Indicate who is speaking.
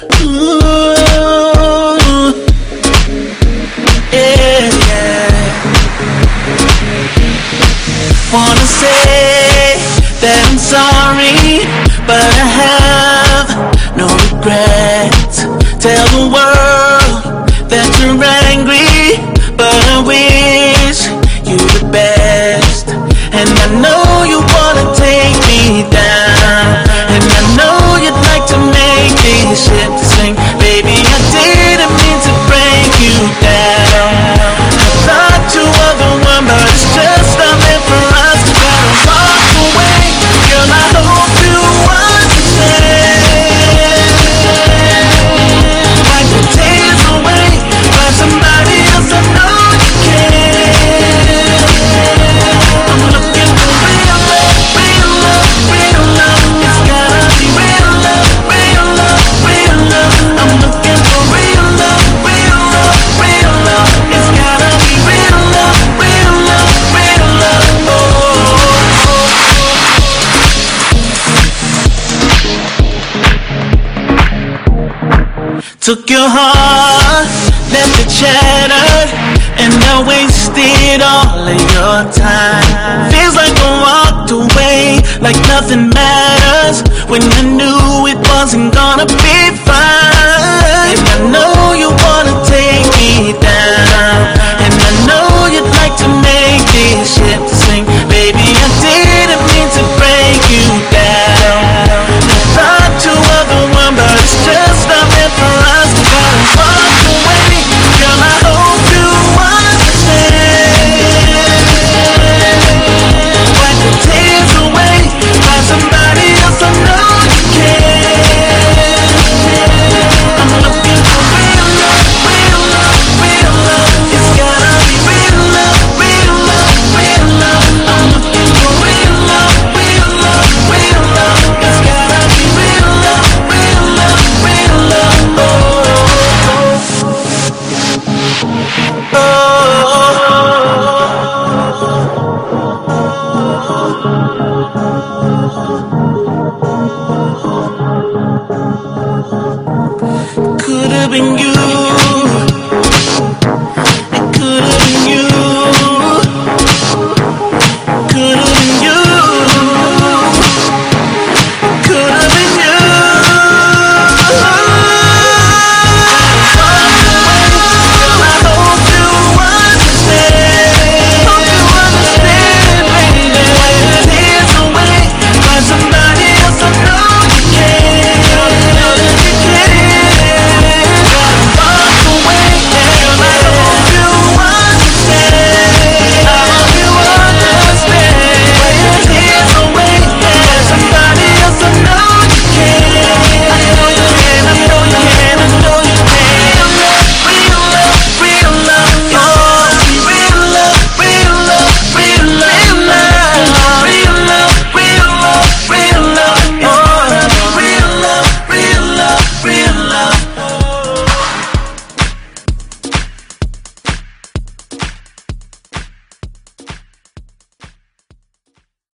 Speaker 1: Ooh, yeah, yeah. Wanna say that I'm sorry, but I have no regrets. Tell the world that you're angry, but I wish you the best. And I know Took your heart, left it shattered, and I wasted all of your time. Feels like I walked away, like nothing matters, when I knew it wasn't gonna be fine. And I know you.